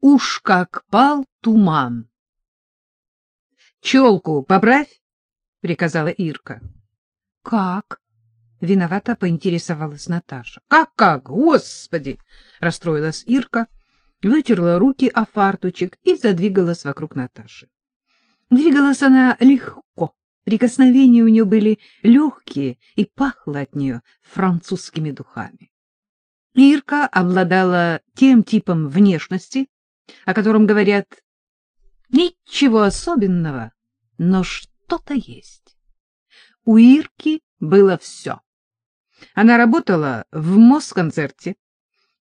Уж как пал туман. — Челку поправь, — приказала Ирка. — Как? — виновато поинтересовалась Наташа. «Как, — Как-как? Господи! — расстроилась Ирка, вытерла руки о фартучек и задвигалась вокруг Наташи. Двигалась она легко. Прикосновения у нее были легкие и пахло от нее французскими духами. Ирка обладала тем типом внешности, о котором говорят ничего особенного, но что-то есть. У Ирки было все. Она работала в Москонцерте,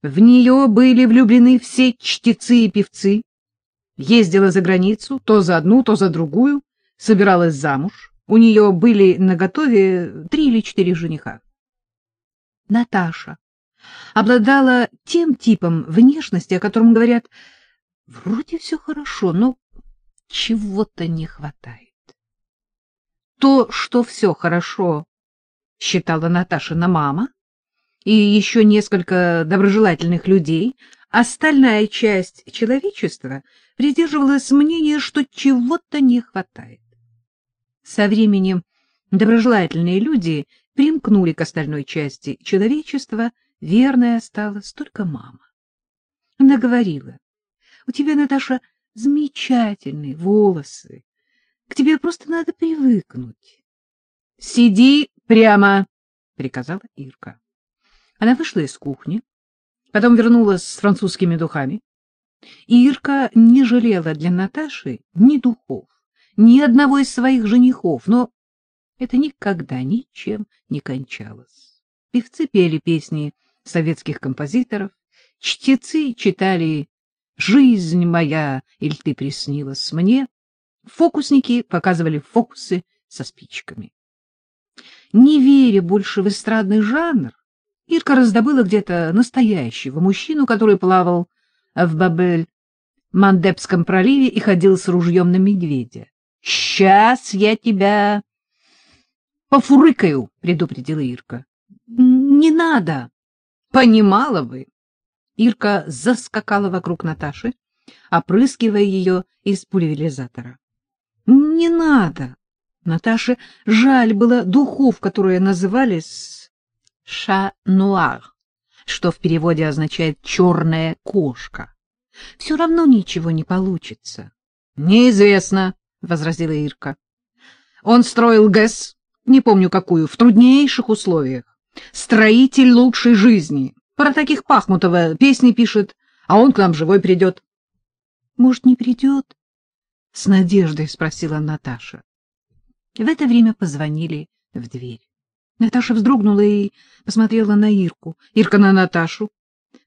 в нее были влюблены все чтецы и певцы, ездила за границу, то за одну, то за другую, собиралась замуж. У нее были наготове три или четыре жениха. Наташа обладала тем типом внешности, о котором говорят, вроде все хорошо, но чего-то не хватает. То, что все хорошо, считала Наташина мама, и еще несколько доброжелательных людей, остальная часть человечества придерживалась мнения, что чего-то не хватает. Со временем доброжелательные люди примкнули к остальной части человечества, верной осталась только мама. Она говорила, у тебя, Наташа, замечательные волосы, к тебе просто надо привыкнуть. — Сиди прямо, — приказала Ирка. Она вышла из кухни, потом вернулась с французскими духами. Ирка не жалела для Наташи ни духов, ни одного из своих женихов, но это никогда ничем не кончалось. Певцы пели песни советских композиторов, чтецы читали «Жизнь моя, или ты приснилась мне», фокусники показывали фокусы со спичками. Не веря больше в эстрадный жанр, Ирка раздобыла где-то настоящего мужчину, который плавал в Бабель-Мандебском проливе и ходил с ружьем на медведя. — Сейчас я тебя пофурыкаю, — предупредила Ирка. — Не надо. — Понимала бы. Ирка заскакала вокруг Наташи, опрыскивая ее из пульверизатора. — Не надо. Наташе жаль было духов, которые назывались «ша-нуар», что в переводе означает «черная кошка». Все равно ничего не получится. — Неизвестно, — возразила Ирка. Он строил ГЭС, не помню какую, в труднейших условиях. Строитель лучшей жизни. Про таких Пахмутова песни пишет, а он к нам живой придет. — Может, не придет? — с надеждой спросила Наташа. В это время позвонили в дверь. Наташа вздрогнула и посмотрела на Ирку. Ирка на Наташу.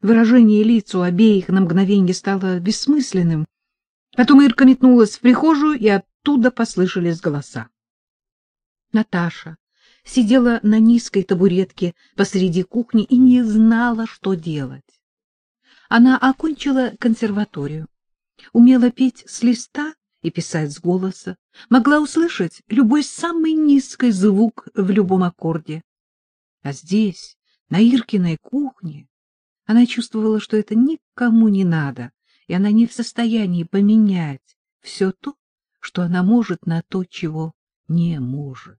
Выражение лиц у обеих на мгновенье стало бессмысленным. Потом Ирка метнулась в прихожую, и оттуда послышались голоса. Наташа сидела на низкой табуретке посреди кухни и не знала, что делать. Она окончила консерваторию, умела петь с листа и писать с голоса, могла услышать любой самый низкий звук в любом аккорде. А здесь, на Иркиной кухне, она чувствовала, что это никому не надо, и она не в состоянии поменять все то, что она может на то, чего не может.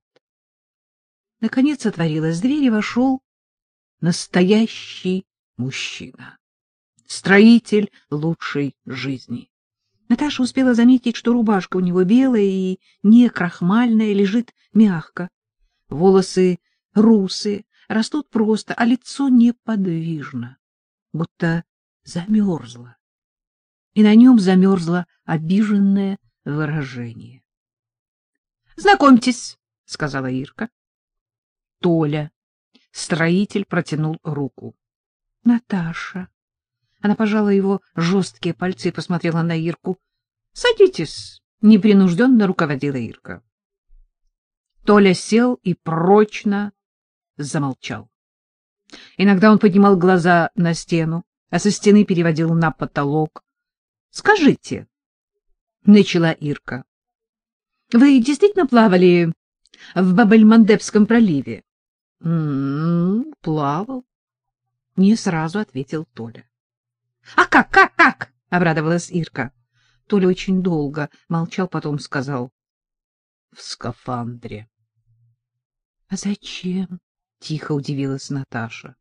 Наконец отворилась дверь, и вошел настоящий мужчина, строитель лучшей жизни. Наташа успела заметить, что рубашка у него белая и не крахмальная, лежит мягко. Волосы русые, растут просто, а лицо неподвижно, будто замерзло. И на нем замерзло обиженное выражение. — Знакомьтесь, — сказала Ирка. Толя, строитель, протянул руку. — Наташа. Она пожала его жесткие пальцы и посмотрела на Ирку. — Садитесь, — непринужденно руководила Ирка. Толя сел и прочно замолчал. Иногда он поднимал глаза на стену, а со стены переводил на потолок. — Скажите, — начала Ирка, — вы действительно плавали в Бабельмандебском проливе? «М-м, — Плавал, — не сразу ответил Толя. — А как, как, как? обрадовалась Ирка. Толя очень долго молчал, потом сказал. — В скафандре. — А зачем? — тихо удивилась Наташа.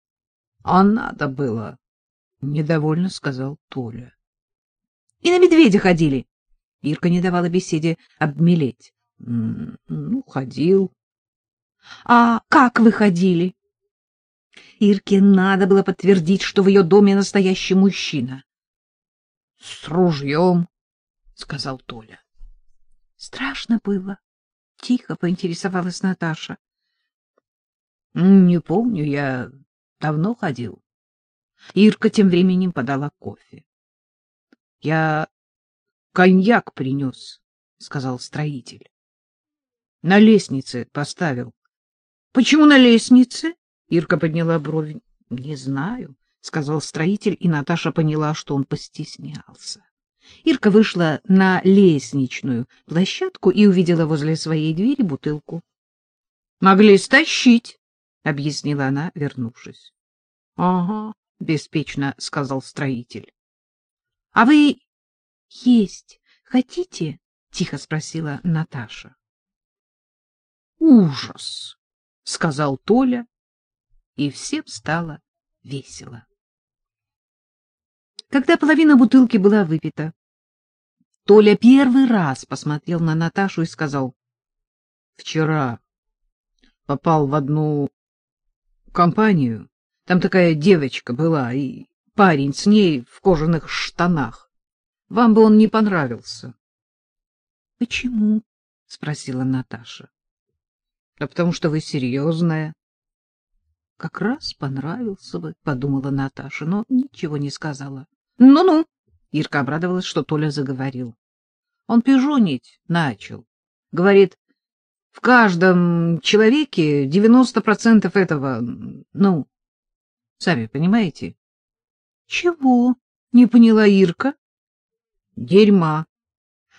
— А надо было, — недовольно сказал Толя. — И на медведя ходили. Ирка не давала беседе обмелеть. — Ну, ходил. — А как вы ходили? Ирке надо было подтвердить, что в ее доме настоящий мужчина. — С ружьем, — сказал Толя. — Страшно было. Тихо поинтересовалась Наташа. — Не помню, я давно ходил. Ирка тем временем подала кофе. — Я коньяк принес, — сказал строитель. — На лестнице поставил. — Почему на лестнице? Ирка подняла брови. — Не знаю, — сказал строитель, и Наташа поняла, что он постеснялся. Ирка вышла на лестничную площадку и увидела возле своей двери бутылку. — Могли стащить, — объяснила она, вернувшись. — Ага, — беспечно сказал строитель. — А вы есть хотите? — тихо спросила Наташа. — Ужас! — сказал Толя, и всем стало весело. Когда половина бутылки была выпита, Толя первый раз посмотрел на Наташу и сказал, — Вчера попал в одну компанию, там такая девочка была, и парень с ней в кожаных штанах. Вам бы он не понравился. — Почему? — спросила Наташа. — Да потому что вы серьезная. — Как раз понравился бы, — подумала Наташа, но ничего не сказала. Ну — Ирка обрадовалась, что Толя заговорил. Он пижонить начал. Говорит, в каждом человеке девяносто процентов этого, ну, сами понимаете. — Чего? — не поняла Ирка. — Дерьма.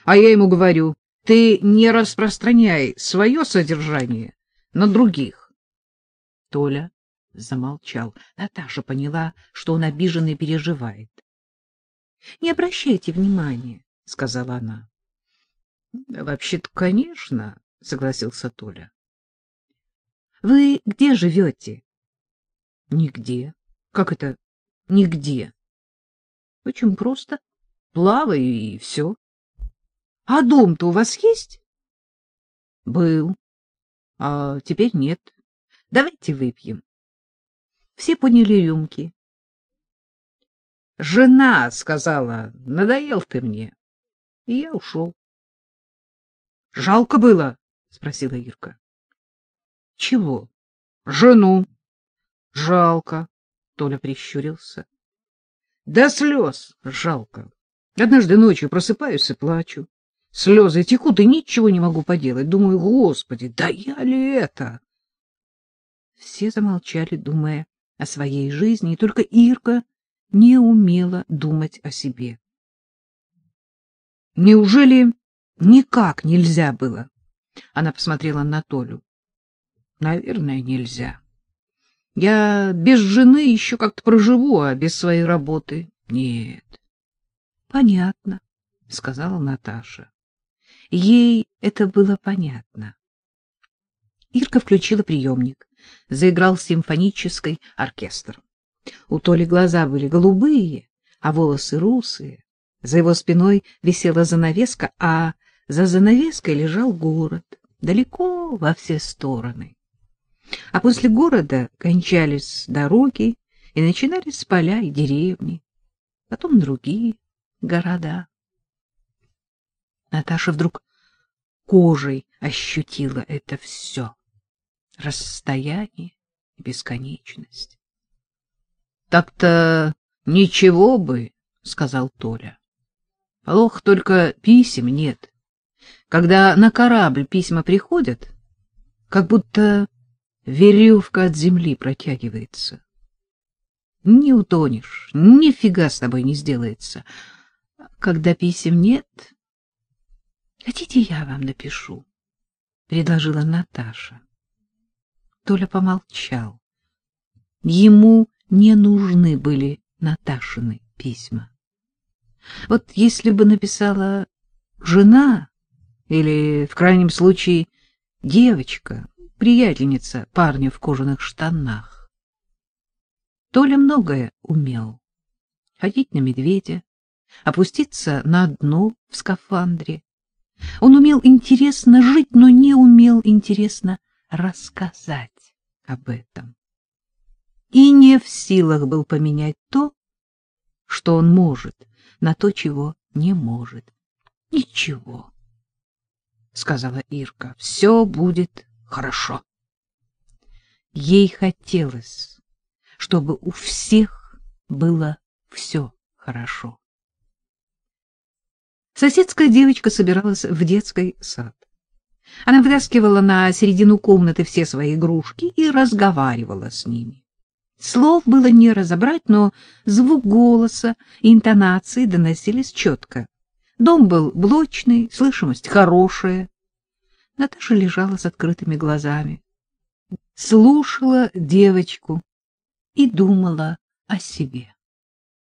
А я ему говорю, ты не распространяй свое содержание на других. Толя замолчал. Наташа поняла, что он обижен и переживает. — Не обращайте внимания, — сказала она. — Вообще-то, конечно, — согласился Толя. — Вы где живете? — Нигде. — Как это нигде? — Очень просто. Плаваю и все. — А дом-то у вас есть? — Был. А теперь нет. Давайте выпьем. Все подняли рюмки. Жена сказала, надоел ты мне. И я ушел. — Жалко было? — спросила Ирка. — Чего? — Жену. — Жалко. Толя прищурился. — Да слез жалко. Однажды ночью просыпаюсь и плачу. Слезы текут, и ничего не могу поделать. Думаю, господи, да я ли это? Все замолчали, думая о своей жизни, и только Ирка не умела думать о себе. Неужели никак нельзя было? Она посмотрела на Толю. Наверное, нельзя. Я без жены еще как-то проживу, а без своей работы нет. Понятно, сказала Наташа. Ей это было понятно. Ирка включила приемник. Заиграл симфонический оркестр. У Толи глаза были голубые, а волосы русые. За его спиной висела занавеска, а за занавеской лежал город, далеко во все стороны. А после города кончались дороги и начинались поля и деревни, потом другие города. Наташа вдруг кожей ощутила это все — расстояние и бесконечность. Так-то ничего бы, сказал Толя. Плохо только писем нет. Когда на корабль письма приходят, как будто веревка от земли протягивается. Не утонешь, нифига с тобой не сделается. Когда писем нет... Хотите, я вам напишу? — предложила Наташа. Толя помолчал. Ему не нужны были Наташины письма. Вот если бы написала жена или, в крайнем случае, девочка, приятельница парня в кожаных штанах. Толя многое умел. Ходить на медведя, опуститься на дно в скафандре. Он умел интересно жить, но не умел интересно рассказать об этом. И не в силах был поменять то, что он может, на то, чего не может. Ничего, — сказала Ирка, — все будет хорошо. Ей хотелось, чтобы у всех было все хорошо. Соседская девочка собиралась в детский сад. Она вытаскивала на середину комнаты все свои игрушки и разговаривала с ними. Слов было не разобрать, но звук голоса и интонации доносились четко. Дом был блочный, слышимость хорошая. Наташа лежала с открытыми глазами, слушала девочку и думала о себе.